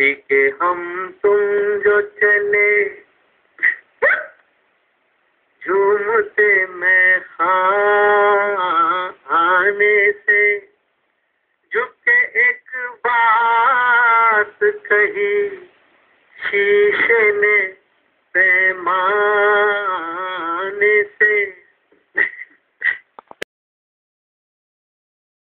के हम तुम जो चले। झूमते मैं आने से। झुके एक बात कही, शीशे ने